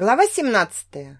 Глава 17.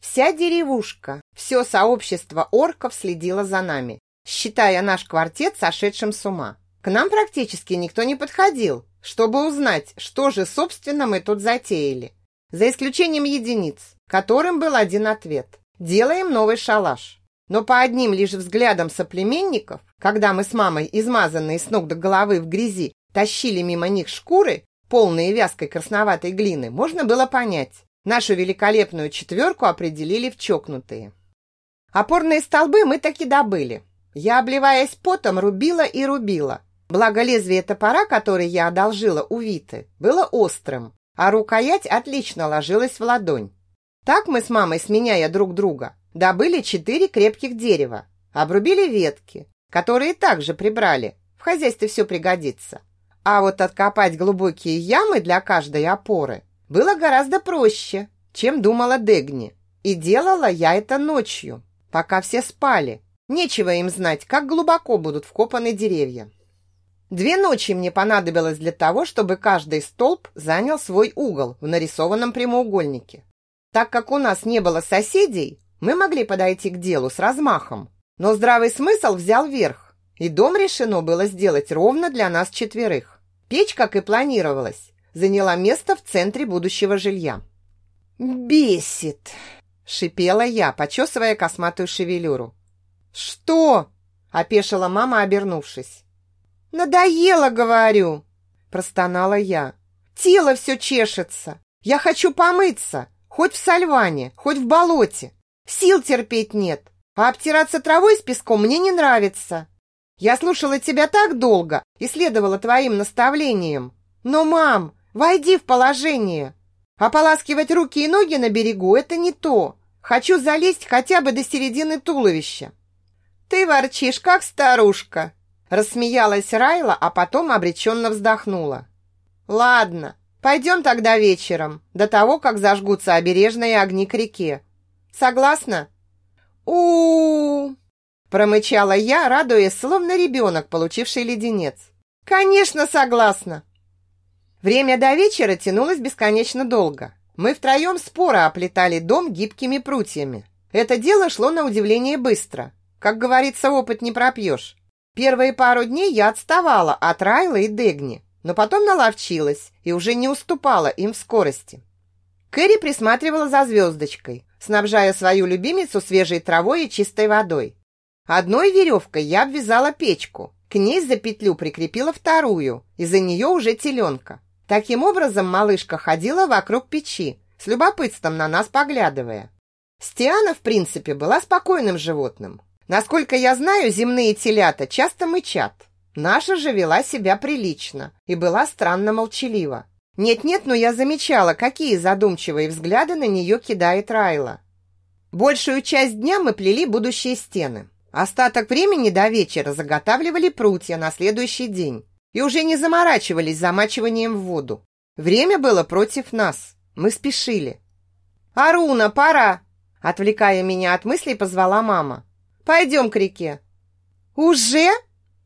Вся деревушка, все сообщество орков следило за нами, считая наш квартет сошедшим с ума. К нам практически никто не подходил, чтобы узнать, что же, собственно, мы тут затеяли. За исключением единиц, которым был один ответ. Делаем новый шалаш. Но по одним лишь взглядам соплеменников, когда мы с мамой, измазанные с ног до головы в грязи, тащили мимо них шкуры, полные вязкой красноватой глины, можно было понять. Нашу великолепную четверку определили в чокнутые. Опорные столбы мы таки добыли. Я, обливаясь потом, рубила и рубила. Благо лезвие топора, который я одолжила у Виты, было острым, а рукоять отлично ложилась в ладонь. Так мы с мамой, сменяя друг друга, добыли четыре крепких дерева, обрубили ветки, которые также прибрали. В хозяйстве все пригодится. А вот откопать глубокие ямы для каждой опоры было гораздо проще, чем думала Дегни. И делала я это ночью, пока все спали. Нечего им знать, как глубоко будут вкопаны деревья. Две ночи мне понадобилось для того, чтобы каждый столб занял свой угол в нарисованном прямоугольнике. Так как у нас не было соседей, мы могли подойти к делу с размахом. Но здравый смысл взял верх, и дом решено было сделать ровно для нас четверых. Печь, как и планировалось, заняла место в центре будущего жилья. «Бесит!» – шипела я, почесывая косматую шевелюру. «Что?» – опешила мама, обернувшись. «Надоело, говорю!» – простонала я. «Тело все чешется! Я хочу помыться! Хоть в сальване, хоть в болоте! Сил терпеть нет, а обтираться травой с песком мне не нравится!» Я слушала тебя так долго и следовала твоим наставлениям. Но, мам, войди в положение. Ополаскивать руки и ноги на берегу – это не то. Хочу залезть хотя бы до середины туловища. Ты ворчишь, как старушка. Рассмеялась Райла, а потом обреченно вздохнула. Ладно, пойдем тогда вечером, до того, как зажгутся обережные огни к реке. Согласна? у, -у, -у Промычала я, радуясь, словно ребенок, получивший леденец. «Конечно, согласна!» Время до вечера тянулось бесконечно долго. Мы втроем споро оплетали дом гибкими прутьями. Это дело шло на удивление быстро. Как говорится, опыт не пропьешь. Первые пару дней я отставала от Райла и Дегни, но потом наловчилась и уже не уступала им в скорости. Кэрри присматривала за звездочкой, снабжая свою любимицу свежей травой и чистой водой. Одной веревкой я обвязала печку, к ней за петлю прикрепила вторую, и за нее уже теленка. Таким образом малышка ходила вокруг печи, с любопытством на нас поглядывая. Стиана, в принципе, была спокойным животным. Насколько я знаю, земные телята часто мычат. Наша же вела себя прилично и была странно молчалива. Нет-нет, но я замечала, какие задумчивые взгляды на нее кидает Райла. Большую часть дня мы плели будущие стены. Остаток времени до вечера заготавливали прутья на следующий день и уже не заморачивались замачиванием в воду. Время было против нас. Мы спешили. «Аруна, пора!» Отвлекая меня от мыслей, позвала мама. «Пойдем к реке». «Уже?»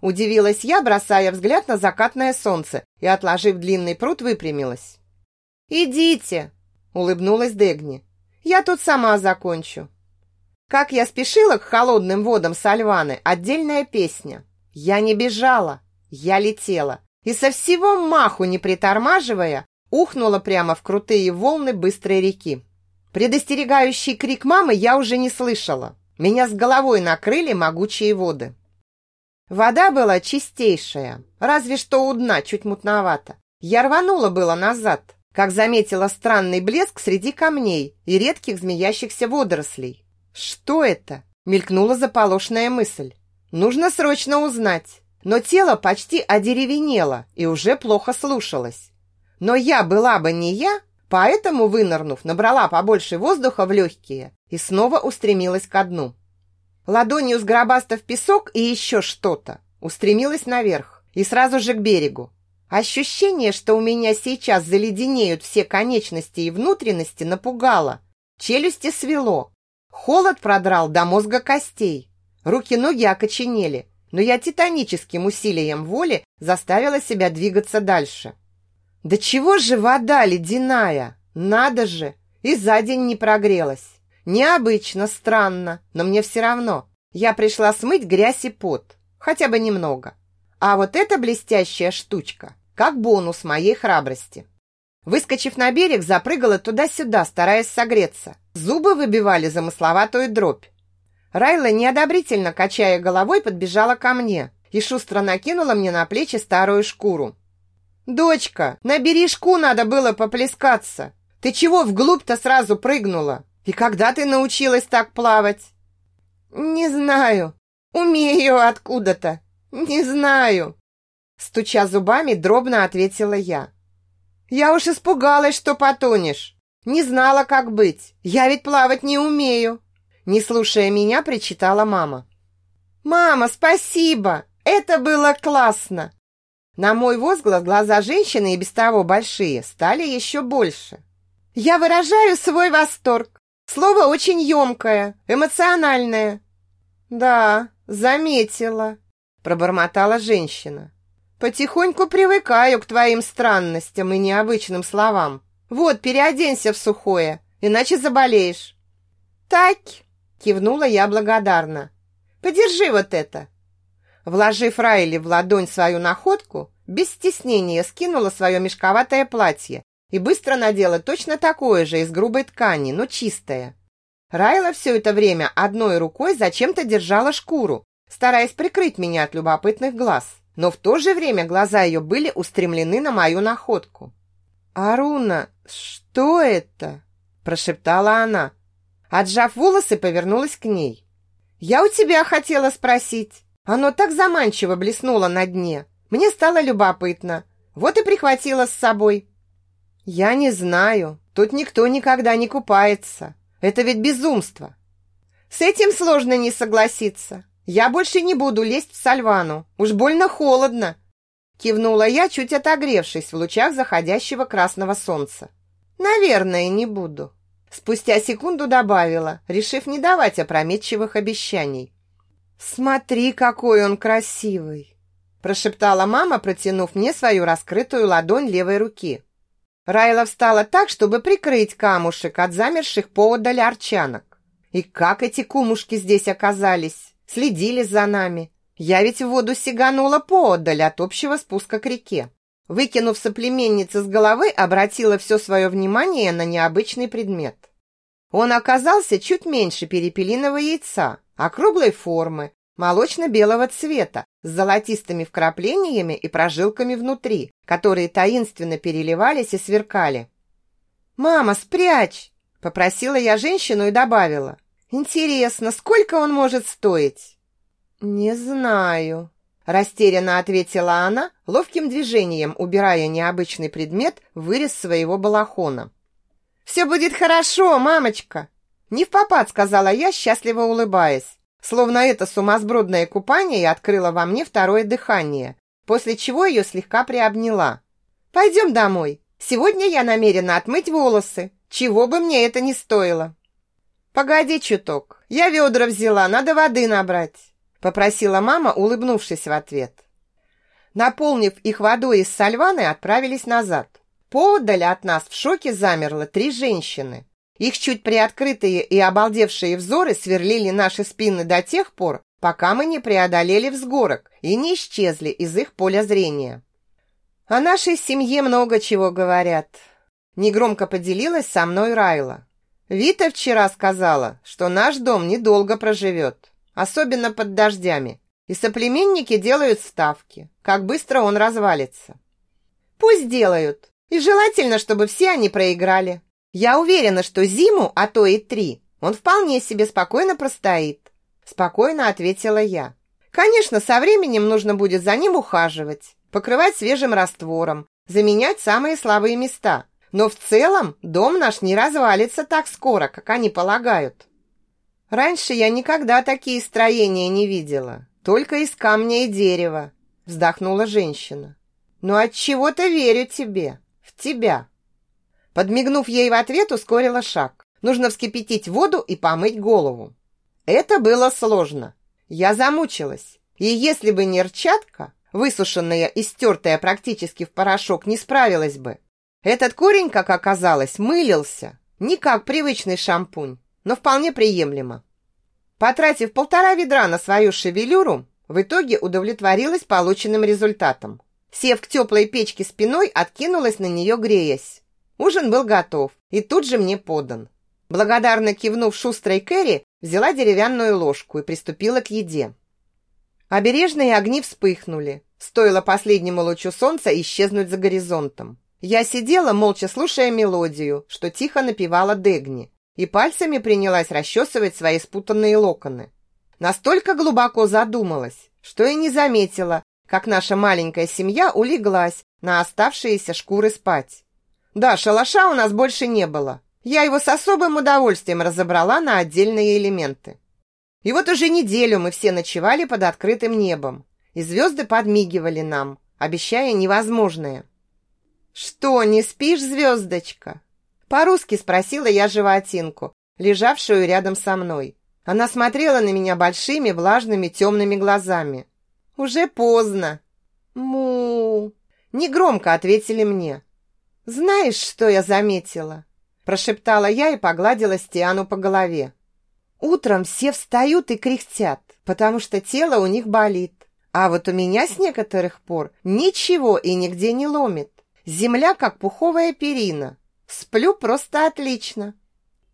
Удивилась я, бросая взгляд на закатное солнце и, отложив длинный пруд, выпрямилась. «Идите!» Улыбнулась Дегни. «Я тут сама закончу». Как я спешила к холодным водам Сальваны, отдельная песня. Я не бежала, я летела. И со всего маху, не притормаживая, ухнула прямо в крутые волны быстрой реки. Предостерегающий крик мамы я уже не слышала. Меня с головой накрыли могучие воды. Вода была чистейшая, разве что у дна чуть мутновато. Я рванула было назад, как заметила странный блеск среди камней и редких змеящихся водорослей. Что это? Мелькнула заполошная мысль. Нужно срочно узнать. Но тело почти одеревенело и уже плохо слушалось. Но я была бы не я, поэтому, вынырнув, набрала побольше воздуха в легкие и снова устремилась ко дну. Ладонью сгробастав песок и еще что-то, устремилась наверх и сразу же к берегу. Ощущение, что у меня сейчас заледенеют все конечности и внутренности, напугало. Челюсти свело, Холод продрал до мозга костей. Руки-ноги окоченели, но я титаническим усилием воли заставила себя двигаться дальше. Да чего же вода ледяная? Надо же! И за день не прогрелась. Необычно, странно, но мне все равно. Я пришла смыть грязь и пот. Хотя бы немного. А вот эта блестящая штучка, как бонус моей храбрости. Выскочив на берег, запрыгала туда-сюда, стараясь согреться. Зубы выбивали замысловатую дробь. Райла, неодобрительно качая головой, подбежала ко мне и шустро накинула мне на плечи старую шкуру. «Дочка, на бережку надо было поплескаться. Ты чего вглубь-то сразу прыгнула? И когда ты научилась так плавать?» «Не знаю. Умею откуда-то. Не знаю». Стуча зубами, дробно ответила я. «Я уж испугалась, что потонешь. Не знала, как быть. Я ведь плавать не умею». Не слушая меня, причитала мама. «Мама, спасибо! Это было классно!» На мой возглас глаза женщины и без того большие стали еще больше. «Я выражаю свой восторг. Слово очень емкое, эмоциональное». «Да, заметила», – пробормотала женщина. «Потихоньку привыкаю к твоим странностям и необычным словам. Вот, переоденься в сухое, иначе заболеешь». «Так», – кивнула я благодарно. «Подержи вот это». Вложив Райли в ладонь свою находку, без стеснения скинула свое мешковатое платье и быстро надела точно такое же из грубой ткани, но чистое. Райла все это время одной рукой зачем-то держала шкуру, стараясь прикрыть меня от любопытных глаз, но в то же время глаза ее были устремлены на мою находку. «Аруна, что это?» – прошептала она. Отжав волосы, повернулась к ней. «Я у тебя хотела спросить. Оно так заманчиво блеснуло на дне. Мне стало любопытно. Вот и прихватила с собой». «Я не знаю. Тут никто никогда не купается. Это ведь безумство». «С этим сложно не согласиться. Я больше не буду лезть в Сальвану. Уж больно холодно». Кивнула я, чуть отогревшись в лучах заходящего красного солнца. «Наверное, не буду». Спустя секунду добавила, решив не давать опрометчивых обещаний. «Смотри, какой он красивый!» прошептала мама, протянув мне свою раскрытую ладонь левой руки. Райла встала так, чтобы прикрыть камушек от замерших поодаль арчанок. И как эти кумушки здесь оказались? Следили за нами. Я ведь в воду сиганула поодаль от общего спуска к реке. Выкинув соплеменницы с головы, обратила все свое внимание на необычный предмет. Он оказался чуть меньше перепелиного яйца, округлой формы, молочно-белого цвета, с золотистыми вкраплениями и прожилками внутри, которые таинственно переливались и сверкали. «Мама, спрячь!» – попросила я женщину и добавила. «Интересно, сколько он может стоить?» «Не знаю», – растерянно ответила она, ловким движением убирая необычный предмет вырез своего балахона. «Все будет хорошо, мамочка!» «Не в попад», – сказала я, счастливо улыбаясь. Словно это сумасбродное купание открыло во мне второе дыхание, после чего ее слегка приобняла. «Пойдем домой. Сегодня я намерена отмыть волосы, чего бы мне это ни стоило». «Погоди чуток. Я ведра взяла, надо воды набрать», попросила мама, улыбнувшись в ответ. Наполнив их водой из сальваны, отправились назад. Поодаль от нас в шоке замерло три женщины. Их чуть приоткрытые и обалдевшие взоры сверлили наши спины до тех пор, пока мы не преодолели взгорок и не исчезли из их поля зрения. О нашей семье много чего говорят. Негромко поделилась со мной Райла. Вита вчера сказала, что наш дом недолго проживет, особенно под дождями, и соплеменники делают ставки, как быстро он развалится. Пусть делают, и желательно, чтобы все они проиграли. Я уверена, что зиму, а то и три, он вполне себе спокойно простоит. Спокойно ответила я. Конечно, со временем нужно будет за ним ухаживать, покрывать свежим раствором, заменять самые слабые места. Но в целом дом наш не развалится так скоро, как они полагают. Раньше я никогда такие строения не видела, только из камня и дерева, вздохнула женщина. Но от чего-то верю тебе, в тебя. Подмигнув ей в ответ, ускорила шаг. Нужно вскипятить воду и помыть голову. Это было сложно. Я замучилась. И если бы не рчатка, высушенная и стертая практически в порошок, не справилась бы. Этот корень, как оказалось, мылился. Не как привычный шампунь, но вполне приемлемо. Потратив полтора ведра на свою шевелюру, в итоге удовлетворилась полученным результатом. Сев к теплой печке спиной, откинулась на нее, греясь. Ужин был готов и тут же мне подан. Благодарно кивнув шустрой Кэрри, взяла деревянную ложку и приступила к еде. Обережные огни вспыхнули. Стоило последнему лучу солнца исчезнуть за горизонтом. Я сидела, молча слушая мелодию, что тихо напевала Дегни, и пальцами принялась расчесывать свои спутанные локоны. Настолько глубоко задумалась, что и не заметила, как наша маленькая семья улеглась на оставшиеся шкуры спать. Да, шалаша у нас больше не было. Я его с особым удовольствием разобрала на отдельные элементы. И вот уже неделю мы все ночевали под открытым небом, и звезды подмигивали нам, обещая невозможное. «Что, не спишь, звездочка?» По-русски спросила я животинку, лежавшую рядом со мной. Она смотрела на меня большими, влажными, темными глазами. «Уже поздно». «Му...» Негромко ответили мне. «Знаешь, что я заметила?» Прошептала я и погладила Стиану по голове. Утром все встают и кряхтят, потому что тело у них болит. А вот у меня с некоторых пор ничего и нигде не ломит. Земля как пуховая перина. Сплю просто отлично.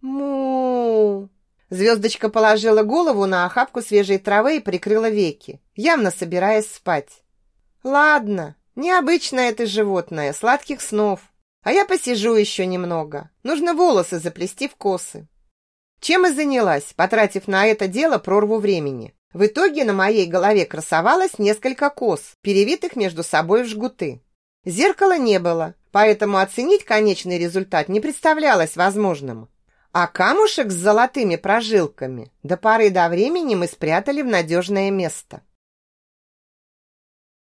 Му. Звездочка положила голову на охапку свежей травы и прикрыла веки, явно собираясь спать. Ладно, необычное это животное, сладких снов. А я посижу еще немного. Нужно волосы заплести в косы. Чем и занялась, потратив на это дело прорву времени. В итоге на моей голове красовалось несколько кос, перевитых между собой в жгуты. Зеркала не было, поэтому оценить конечный результат не представлялось возможным. А камушек с золотыми прожилками до поры до времени мы спрятали в надежное место –